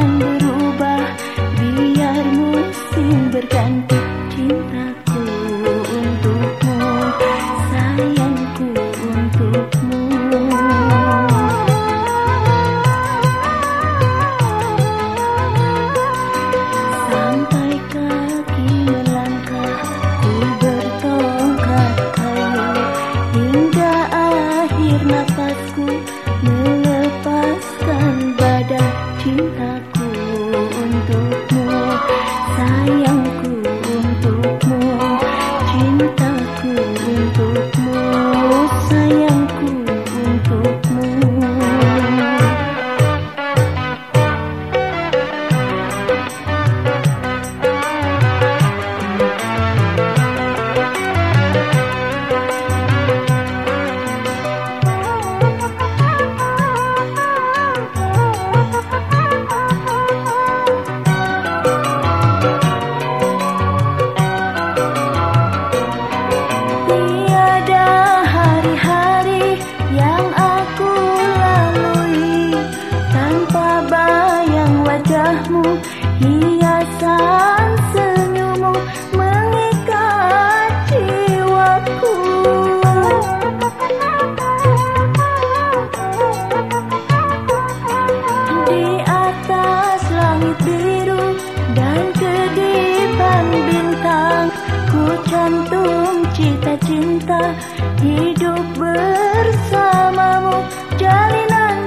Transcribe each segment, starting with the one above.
friend. Cita cinta hidup bersamamu. Jalinan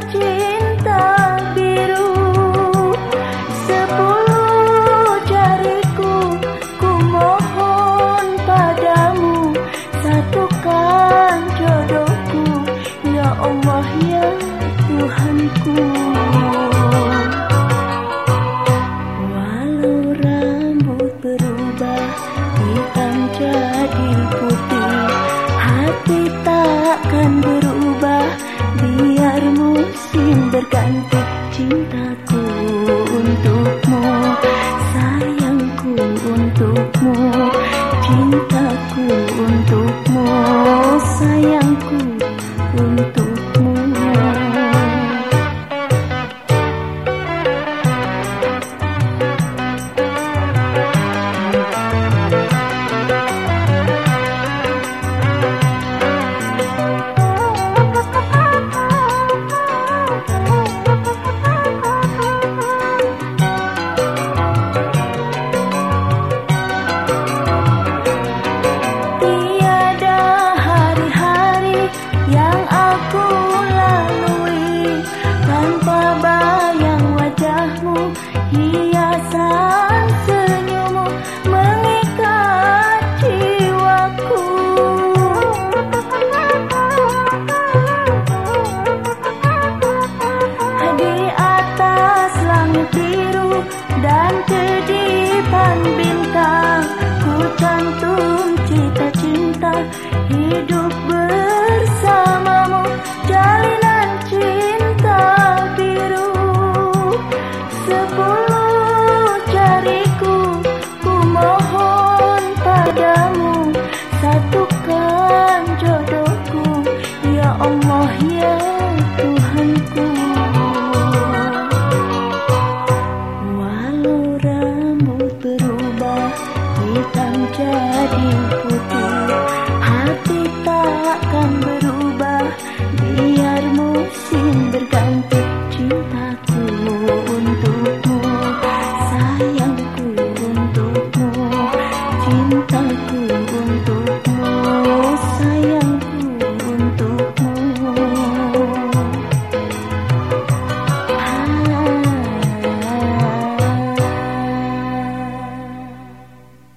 hitam jadi putih Hati takkan berubah. Biar musim berganti Cintaku untukmu, sayangku untukmu. Cinta Thank you.